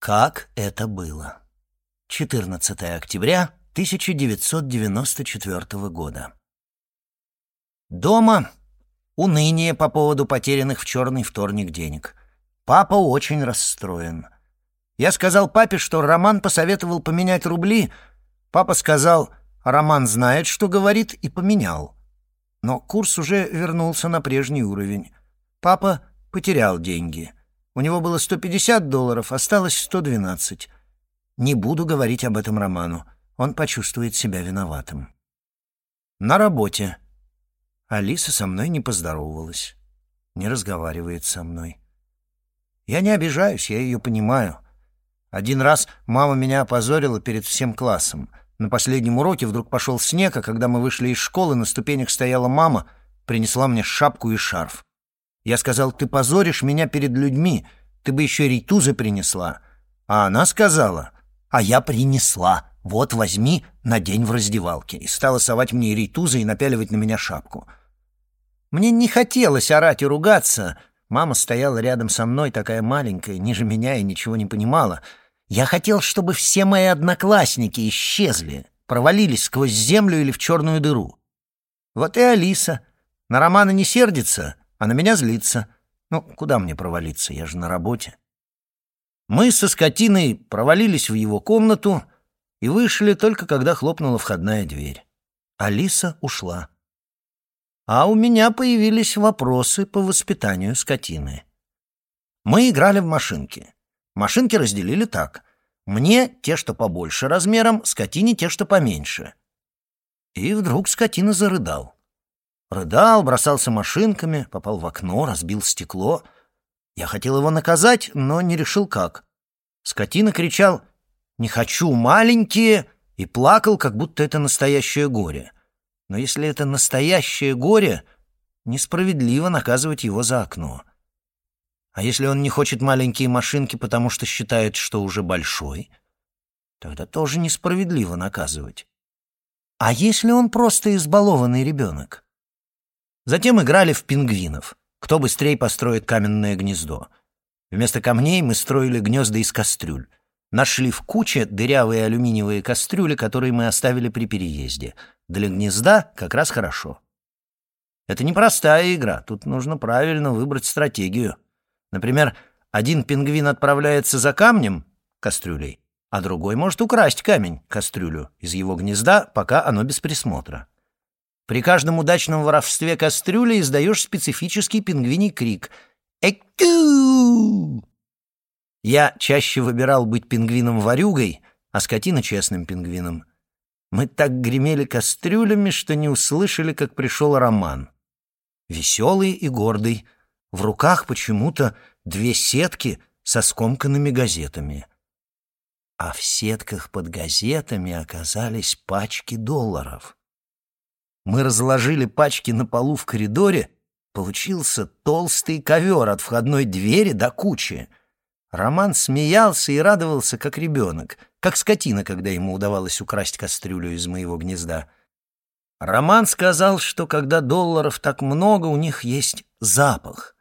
Как это было? 14 октября 1994 года. Дома уныние по поводу потерянных в черный вторник денег. Папа очень расстроен. Я сказал папе, что Роман посоветовал поменять рубли. Папа сказал, Роман знает, что говорит, и поменял. Но курс уже вернулся на прежний уровень. Папа потерял деньги. У него было 150 долларов, осталось 112. Не буду говорить об этом Роману. Он почувствует себя виноватым. На работе. Алиса со мной не поздоровалась. Не разговаривает со мной. Я не обижаюсь, я ее понимаю. Один раз мама меня опозорила перед всем классом. На последнем уроке вдруг пошел снег, а когда мы вышли из школы, на ступенях стояла мама, принесла мне шапку и шарф. Я сказал, ты позоришь меня перед людьми, ты бы еще рейтузы принесла. А она сказала, а я принесла, вот возьми, надень в раздевалке. И стала совать мне рейтузы и напяливать на меня шапку. Мне не хотелось орать и ругаться. Мама стояла рядом со мной, такая маленькая, ниже меня и ничего не понимала. Я хотел, чтобы все мои одноклассники исчезли, провалились сквозь землю или в черную дыру. Вот и Алиса. На Романа не сердится, а на меня злится. Ну, куда мне провалиться, я же на работе. Мы со скотиной провалились в его комнату и вышли только когда хлопнула входная дверь. Алиса ушла. А у меня появились вопросы по воспитанию скотины. Мы играли в машинки. Машинки разделили так. Мне те, что побольше размером, скотине те, что поменьше. И вдруг скотина зарыдал. Рыдал, бросался машинками, попал в окно, разбил стекло. Я хотел его наказать, но не решил как. Скотина кричал «Не хочу, маленькие!» и плакал, как будто это настоящее горе. Но если это настоящее горе, несправедливо наказывать его за окно. А если он не хочет маленькие машинки, потому что считает, что уже большой, тогда тоже несправедливо наказывать. А если он просто избалованный ребенок? Затем играли в пингвинов. Кто быстрее построит каменное гнездо. Вместо камней мы строили гнезда из кастрюль. Нашли в куче дырявые алюминиевые кастрюли, которые мы оставили при переезде. Для гнезда как раз хорошо. Это непростая игра, тут нужно правильно выбрать стратегию. Например, один пингвин отправляется за камнем, кастрюлей, а другой может украсть камень, кастрюлю, из его гнезда, пока оно без присмотра. При каждом удачном воровстве кастрюли издаешь специфический пингвиний крик «Экю!». Я чаще выбирал быть пингвином-ворюгой, а скотина — честным пингвином. Мы так гремели кастрюлями, что не услышали, как пришел Роман. Веселый и гордый. В руках почему-то две сетки со скомканными газетами. А в сетках под газетами оказались пачки долларов. Мы разложили пачки на полу в коридоре. Получился толстый ковер от входной двери до кучи. Роман смеялся и радовался, как ребенок, как скотина, когда ему удавалось украсть кастрюлю из моего гнезда. Роман сказал, что когда долларов так много, у них есть запах.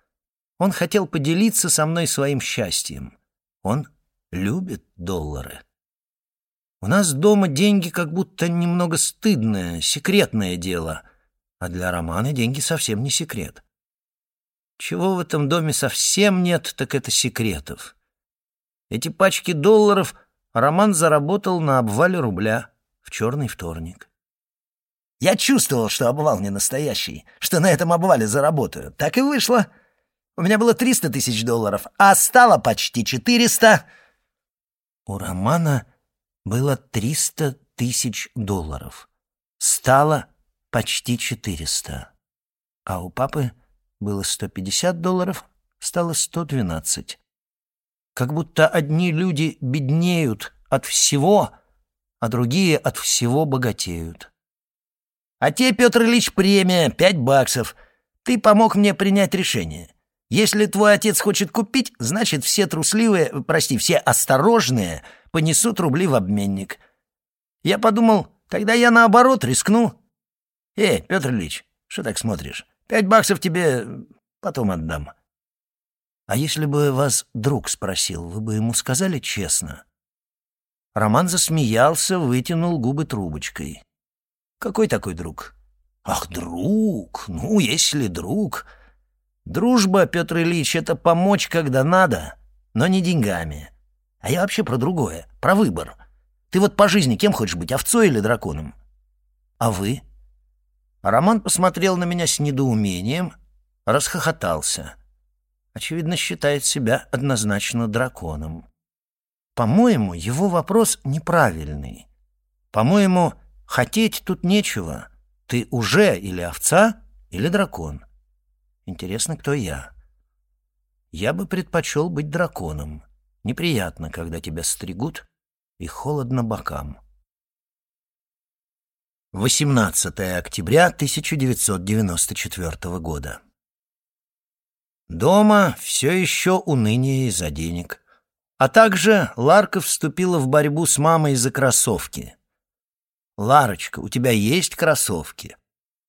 Он хотел поделиться со мной своим счастьем. Он любит доллары. У нас дома деньги как будто немного стыдное, секретное дело, а для Романа деньги совсем не секрет. Чего в этом доме совсем нет, так это секретов. Эти пачки долларов Роман заработал на обвале рубля в черный вторник. Я чувствовал, что обвал не настоящий, что на этом обвале заработаю. Так и вышло. У меня было 300 тысяч долларов, а стало почти 400. У Романа было 300 тысяч долларов. Стало почти 400. А у папы было 150 долларов, стало 112. Как будто одни люди беднеют от всего, а другие от всего богатеют. «А тебе, Петр Ильич, премия, пять баксов. Ты помог мне принять решение. Если твой отец хочет купить, значит, все трусливые, прости, все осторожные — понесут рубли в обменник. Я подумал, тогда я наоборот рискну. Эй, Петр Ильич, что так смотришь? Пять баксов тебе потом отдам. «А если бы вас друг спросил, вы бы ему сказали честно?» Роман засмеялся, вытянул губы трубочкой. «Какой такой друг?» «Ах, друг! Ну, если друг...» «Дружба, Петр Ильич, это помочь, когда надо, но не деньгами. А я вообще про другое, про выбор. Ты вот по жизни кем хочешь быть, овцой или драконом?» «А вы?» Роман посмотрел на меня с недоумением, расхохотался. Очевидно, считает себя однозначно драконом. По-моему, его вопрос неправильный. По-моему, хотеть тут нечего. Ты уже или овца, или дракон. Интересно, кто я? Я бы предпочел быть драконом. Неприятно, когда тебя стригут, и холодно бокам. 18 октября 1994 года. Дома все еще уныние из-за денег. А также Ларка вступила в борьбу с мамой за кроссовки. «Ларочка, у тебя есть кроссовки?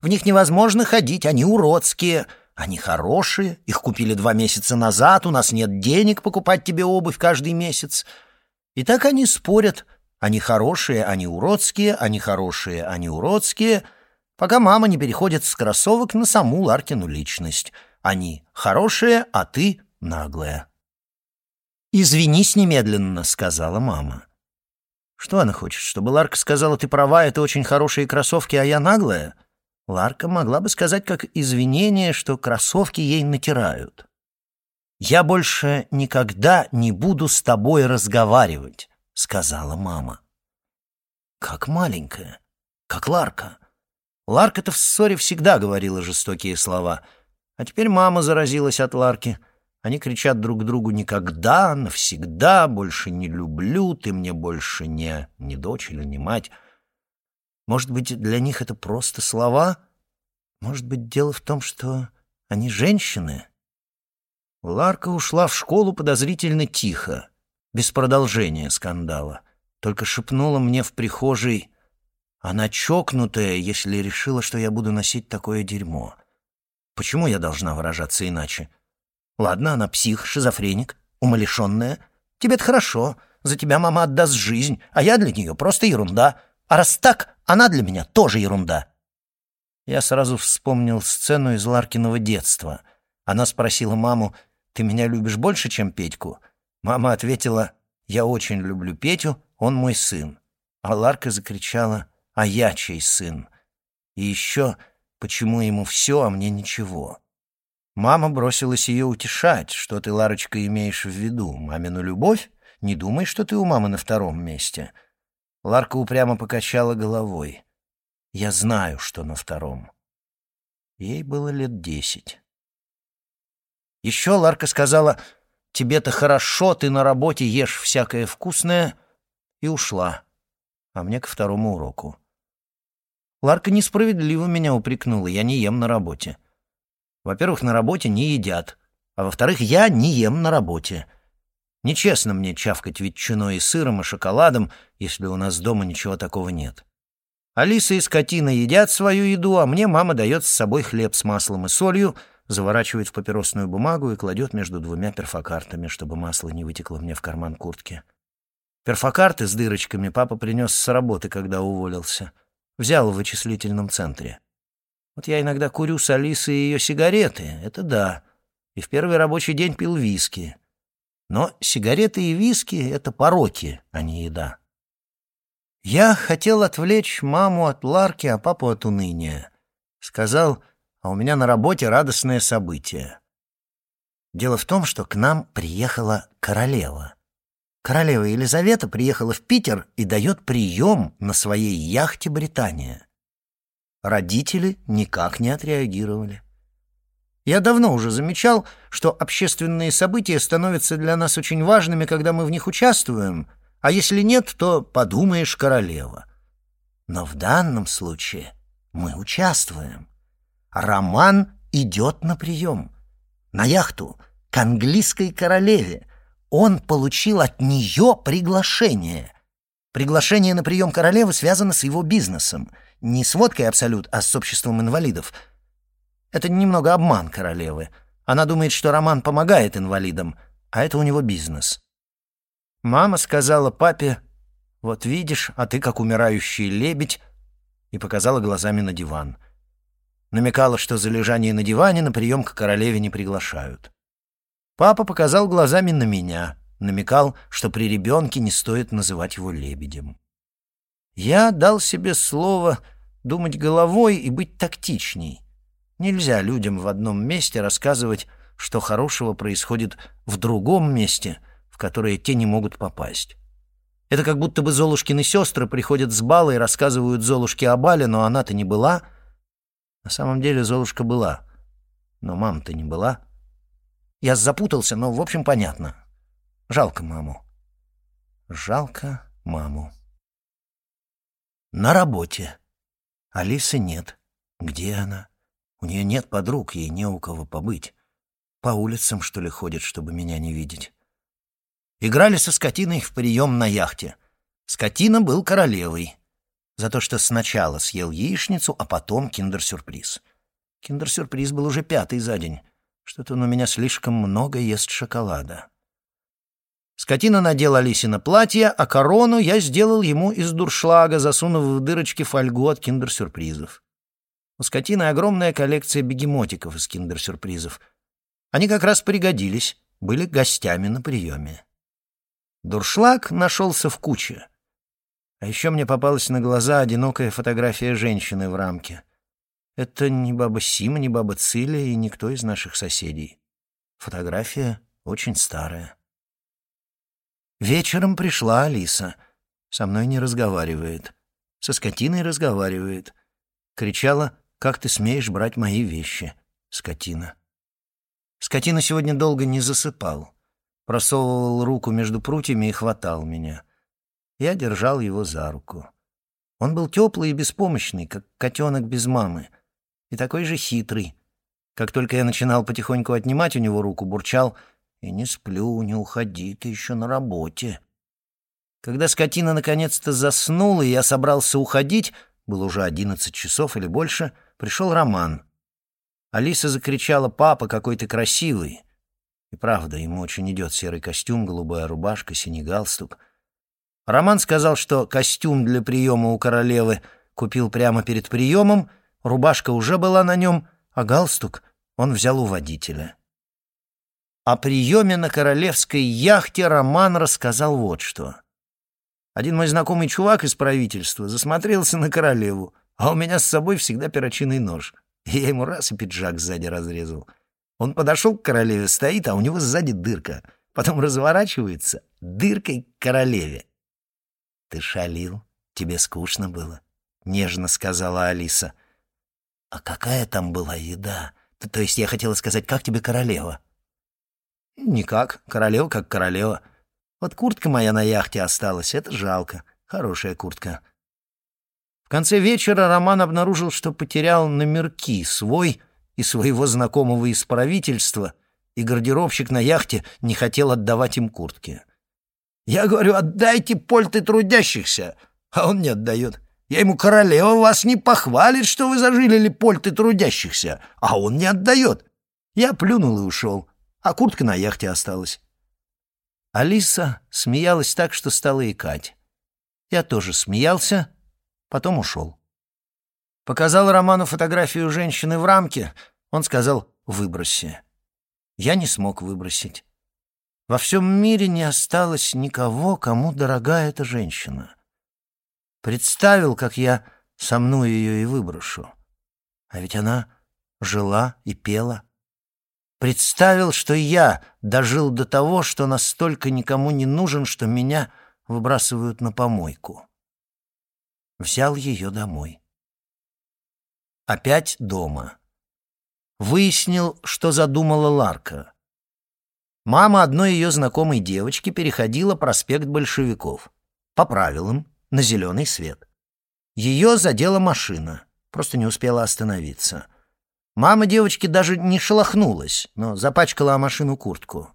В них невозможно ходить, они уродские, они хорошие, их купили два месяца назад, у нас нет денег покупать тебе обувь каждый месяц». И так они спорят — они хорошие, они уродские, они хорошие, они уродские, пока мама не переходит с кроссовок на саму Ларкину личность. Они хорошие, а ты наглая. «Извинись немедленно», — сказала мама. Что она хочет, чтобы Ларка сказала, ты права, это очень хорошие кроссовки, а я наглая? Ларка могла бы сказать как извинение, что кроссовки ей натирают. «Я больше никогда не буду с тобой разговаривать», — сказала мама. «Как маленькая, как Ларка». Ларка-то в ссоре всегда говорила жестокие слова, а теперь мама заразилась от Ларки. Они кричат друг другу «никогда», «навсегда», «больше не люблю», «ты мне больше не...» не дочь или не мать. Может быть, для них это просто слова? Может быть, дело в том, что они женщины? Ларка ушла в школу подозрительно тихо без продолжения скандала. Только шепнула мне в прихожей, она чокнутая, если решила, что я буду носить такое дерьмо. Почему я должна выражаться иначе? Ладно, она псих, шизофреник, умалишенная. Тебе-то хорошо, за тебя мама отдаст жизнь, а я для нее просто ерунда. А раз так, она для меня тоже ерунда. Я сразу вспомнил сцену из Ларкиного детства. Она спросила маму, «Ты меня любишь больше, чем Петьку?» Мама ответила, «Я очень люблю Петю, он мой сын». А Ларка закричала, «А я чей сын?» И еще, почему ему все, а мне ничего? Мама бросилась ее утешать. Что ты, Ларочка, имеешь в виду? Мамину любовь? Не думай, что ты у мамы на втором месте. Ларка упрямо покачала головой. Я знаю, что на втором. Ей было лет десять. Еще Ларка сказала, тебе-то хорошо, ты на работе ешь всякое вкусное, и ушла, а мне ко второму уроку. Ларка несправедливо меня упрекнула, я не ем на работе. Во-первых, на работе не едят, а во-вторых, я не ем на работе. Нечестно мне чавкать ветчиной и сыром и шоколадом, если у нас дома ничего такого нет. Алиса и скотина едят свою еду, а мне мама дает с собой хлеб с маслом и солью — заворачивает в папиросную бумагу и кладет между двумя перфокартами, чтобы масло не вытекло мне в карман куртки. Перфокарты с дырочками папа принес с работы, когда уволился. Взял в вычислительном центре. Вот я иногда курю с Алисой ее сигареты, это да. И в первый рабочий день пил виски. Но сигареты и виски — это пороки, а не еда. Я хотел отвлечь маму от Ларки, а папу от уныния. Сказал, а у меня на работе радостное событие. Дело в том, что к нам приехала королева. Королева Елизавета приехала в Питер и дает прием на своей яхте «Британия». Родители никак не отреагировали. Я давно уже замечал, что общественные события становятся для нас очень важными, когда мы в них участвуем, а если нет, то подумаешь королева. Но в данном случае мы участвуем. Роман идет на прием. На яхту, к английской королеве. Он получил от нее приглашение. Приглашение на прием королевы связано с его бизнесом. Не с водкой Абсолют, а с обществом инвалидов. Это немного обман королевы. Она думает, что Роман помогает инвалидам, а это у него бизнес. Мама сказала папе, «Вот видишь, а ты как умирающий лебедь», и показала глазами на диван. Намекала, что за лежание на диване на прием к королеве не приглашают. Папа показал глазами на меня, намекал, что при ребенке не стоит называть его лебедем. Я дал себе слово думать головой и быть тактичней. Нельзя людям в одном месте рассказывать, что хорошего происходит в другом месте, в которое те не могут попасть. Это как будто бы Золушкины сестры приходят с бала и рассказывают Золушке о бале, но она-то не была. На самом деле Золушка была, но мама-то не была. Я запутался, но, в общем, понятно. Жалко маму. Жалко маму. На работе. Алисы нет. Где она? У нее нет подруг, ей не у кого побыть. По улицам, что ли, ходит, чтобы меня не видеть. Играли со скотиной в прием на яхте. Скотина был королевой. За то, что сначала съел яичницу, а потом киндер-сюрприз. Киндер-сюрприз был уже пятый за день. Что-то он у меня слишком много ест шоколада. Скотина надел Алисина платье, а корону я сделал ему из дуршлага, засунув в дырочки фольгу от киндер-сюрпризов. У скотины огромная коллекция бегемотиков из киндер-сюрпризов. Они как раз пригодились, были гостями на приеме. Дуршлаг нашелся в куче. А еще мне попалась на глаза одинокая фотография женщины в рамке. Это не баба Сима, не баба Циля и никто из наших соседей. Фотография очень старая. Вечером пришла Алиса. Со мной не разговаривает. Со скотиной разговаривает. Кричала «Как ты смеешь брать мои вещи?» Скотина. Скотина сегодня долго не засыпал. Просовывал руку между прутьями и хватал меня. Я держал его за руку. Он был теплый и беспомощный, как котенок без мамы, и такой же хитрый. Как только я начинал потихоньку отнимать у него руку, бурчал «И не сплю, не уходи, ты еще на работе». Когда скотина наконец-то заснула, и я собрался уходить, было уже одиннадцать часов или больше — Пришел Роман. Алиса закричала «Папа, какой ты красивый!» И правда, ему очень идет серый костюм, голубая рубашка, синий галстук. Роман сказал, что костюм для приема у королевы купил прямо перед приемом, рубашка уже была на нем, а галстук он взял у водителя. О приеме на королевской яхте Роман рассказал вот что. Один мой знакомый чувак из правительства засмотрелся на королеву, а у меня с собой всегда перочинный нож. Я ему раз и пиджак сзади разрезал. Он подошел к королеве, стоит, а у него сзади дырка. Потом разворачивается дыркой к королеве. «Ты шалил? Тебе скучно было?» — нежно сказала Алиса. «А какая там была еда? То, то есть я хотела сказать, как тебе королева?» «Никак. Королева как королева. Вот куртка моя на яхте осталась, это жалко. Хорошая куртка. Конце вечера Роман обнаружил, что потерял номерки свой и своего знакомого из правительства, и гардеробщик на яхте не хотел отдавать им куртки. «Я говорю, отдайте польты трудящихся!» А он не отдает. Я ему, королева, вас не похвалит, что вы зажилили польты трудящихся, а он не отдает. Я плюнул и ушел, а куртка на яхте осталась. Алиса смеялась так, что стала икать. Я тоже смеялся, Потом ушел. Показал Роману фотографию женщины в рамке. Он сказал «выброси». Я не смог выбросить. Во всем мире не осталось никого, кому дорога эта женщина. Представил, как я сомну ее и выброшу. А ведь она жила и пела. Представил, что я дожил до того, что настолько никому не нужен, что меня выбрасывают на помойку взял ее домой. Опять дома. Выяснил, что задумала Ларка. Мама одной ее знакомой девочки переходила проспект большевиков. По правилам, на зеленый свет. Ее задела машина, просто не успела остановиться. Мама девочки даже не шелохнулась, но запачкала о машину куртку.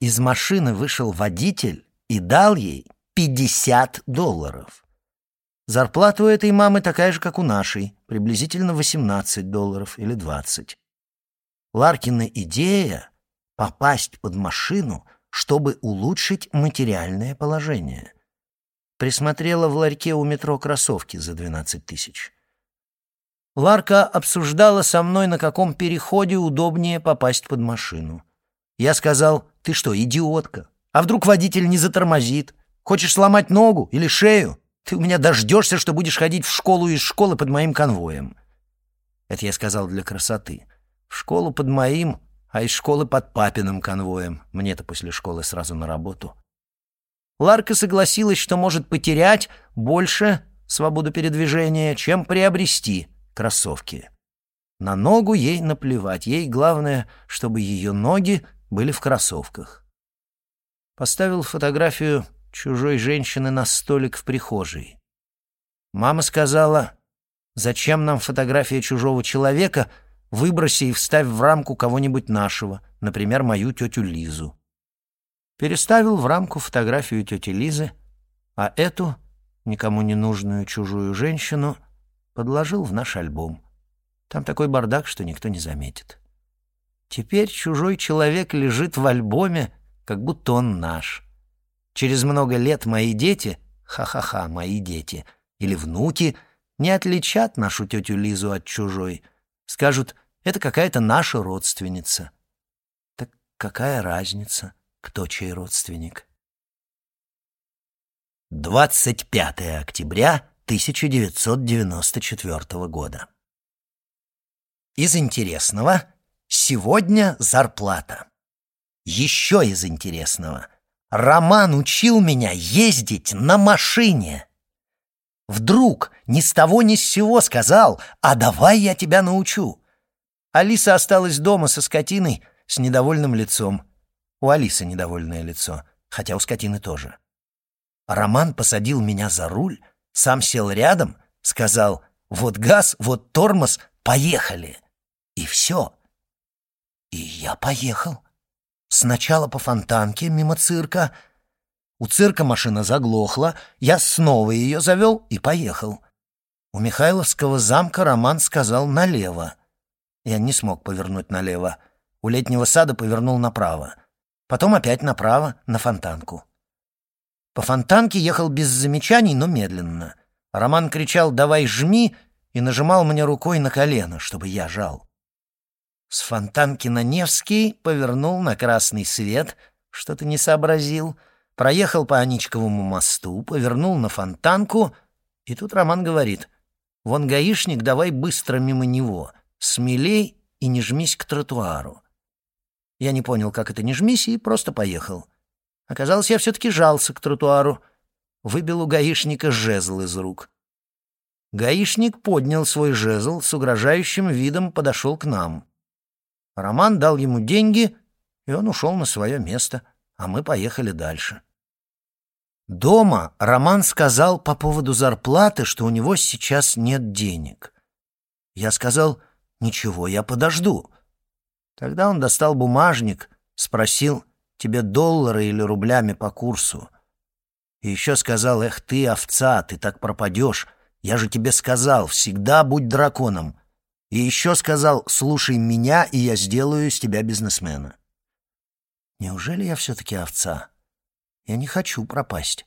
Из машины вышел водитель и дал ей 50 долларов. Зарплата у этой мамы такая же, как у нашей, приблизительно 18 долларов или 20. Ларкина идея — попасть под машину, чтобы улучшить материальное положение. Присмотрела в ларьке у метро кроссовки за 12 тысяч. Ларка обсуждала со мной, на каком переходе удобнее попасть под машину. Я сказал, ты что, идиотка? А вдруг водитель не затормозит? Хочешь сломать ногу или шею? Ты у меня дождешься, что будешь ходить в школу из школы под моим конвоем. Это я сказал для красоты. В школу под моим, а из школы под папиным конвоем. Мне-то после школы сразу на работу. Ларка согласилась, что может потерять больше свободу передвижения, чем приобрести — кроссовки. На ногу ей наплевать, ей главное, чтобы ее ноги были в кроссовках. Поставил фотографию чужой женщины на столик в прихожей. Мама сказала, «Зачем нам фотография чужого человека? Выброси и вставь в рамку кого-нибудь нашего, например, мою тетю Лизу». Переставил в рамку фотографию тети Лизы, а эту, никому не нужную чужую женщину, подложил в наш альбом. Там такой бардак, что никто не заметит. Теперь чужой человек лежит в альбоме, как будто он наш. Через много лет мои дети, ха-ха-ха, мои дети, или внуки, не отличат нашу тетю Лизу от чужой. Скажут, это какая-то наша родственница. Так какая разница, кто чей родственник? 25 октября 1994 года. Из интересного сегодня зарплата. Еще из интересного. Роман учил меня ездить на машине. Вдруг ни с того ни с сего сказал, а давай я тебя научу. Алиса осталась дома со скотиной с недовольным лицом. У Алисы недовольное лицо, хотя у скотины тоже. Роман посадил меня за руль, сам сел рядом, сказал «Вот газ, вот тормоз, поехали!» И все. И я поехал. Сначала по фонтанке мимо цирка. У цирка машина заглохла, я снова ее завел и поехал. У Михайловского замка Роман сказал налево. Я не смог повернуть налево. У летнего сада повернул направо. Потом опять направо, на фонтанку. По фонтанке ехал без замечаний, но медленно. Роман кричал «давай жми» и нажимал мне рукой на колено, чтобы я жал. С фонтанки на Невский повернул на красный свет, что-то не сообразил, проехал по Аничковому мосту, повернул на фонтанку, и тут Роман говорит «Вон гаишник, давай быстро мимо него, смелей и не жмись к тротуару». Я не понял, как это не жмись, и просто поехал. Оказалось, я все-таки жался к тротуару. Выбил у гаишника жезл из рук. Гаишник поднял свой жезл, с угрожающим видом подошел к нам. Роман дал ему деньги, и он ушел на свое место, а мы поехали дальше. Дома Роман сказал по поводу зарплаты, что у него сейчас нет денег. Я сказал, ничего, я подожду. Тогда он достал бумажник, спросил, тебе доллары или рублями по курсу. И еще сказал, эх ты, овца, ты так пропадешь. Я же тебе сказал, всегда будь драконом. И еще сказал, слушай меня, и я сделаю из тебя бизнесмена. Неужели я все-таки овца? Я не хочу пропасть.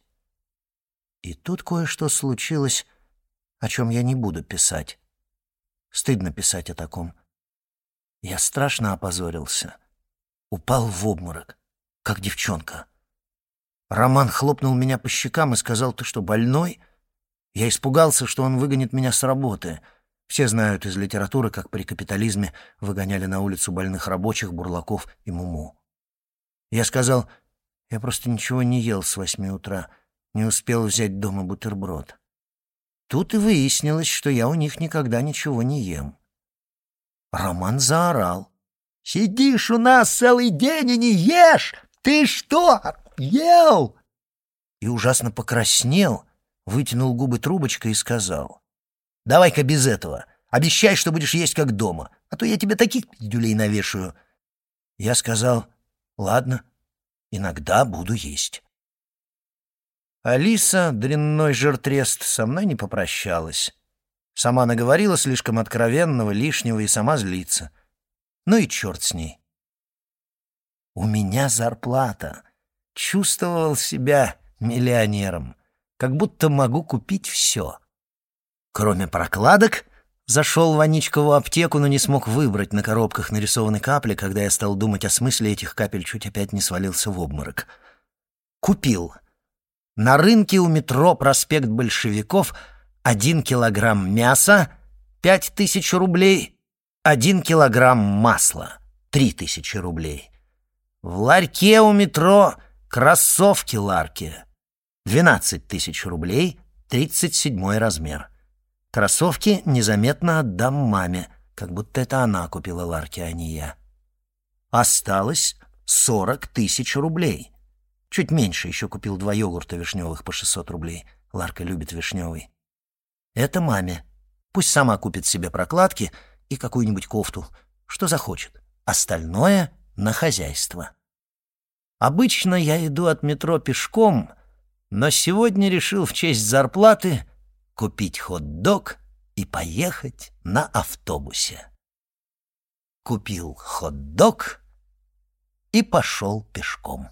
И тут кое-что случилось, о чем я не буду писать. Стыдно писать о таком. Я страшно опозорился. Упал в обморок как девчонка. Роман хлопнул меня по щекам и сказал, «Ты что, больной?» Я испугался, что он выгонит меня с работы. Все знают из литературы, как при капитализме выгоняли на улицу больных рабочих, бурлаков и муму. Я сказал, «Я просто ничего не ел с восьми утра, не успел взять дома бутерброд». Тут и выяснилось, что я у них никогда ничего не ем. Роман заорал. «Сидишь у нас целый день и не ешь! Ты что, ел?» И ужасно покраснел, вытянул губы трубочкой и сказал. «Давай-ка без этого. Обещай, что будешь есть как дома, а то я тебе таких пиздюлей навешаю». Я сказал, «Ладно, иногда буду есть». Алиса, дрянной жертрест, со мной не попрощалась. Сама наговорила слишком откровенного, лишнего и сама злится. Ну и черт с ней. У меня зарплата. Чувствовал себя миллионером, как будто могу купить все. Кроме прокладок, зашел в Аничкову аптеку, но не смог выбрать на коробках нарисованы капли, когда я стал думать о смысле этих капель, чуть опять не свалился в обморок. Купил. На рынке у метро проспект Большевиков один килограмм мяса — пять тысяч рублей, один килограмм масла — три тысячи рублей. В ларьке у метро кроссовки Ларки — двенадцать тысяч рублей, тридцать седьмой размер. Кроссовки незаметно отдам маме, как будто это она купила Ларки, а не я. Осталось сорок тысяч рублей. Чуть меньше еще купил два йогурта вишневых по 600 рублей. Ларка любит вишневый. Это маме. Пусть сама купит себе прокладки и какую-нибудь кофту, что захочет. Остальное — на хозяйство. Обычно я иду от метро пешком, но сегодня решил в честь зарплаты купить хот-дог и поехать на автобусе. Купил хот-дог и пошел пешком.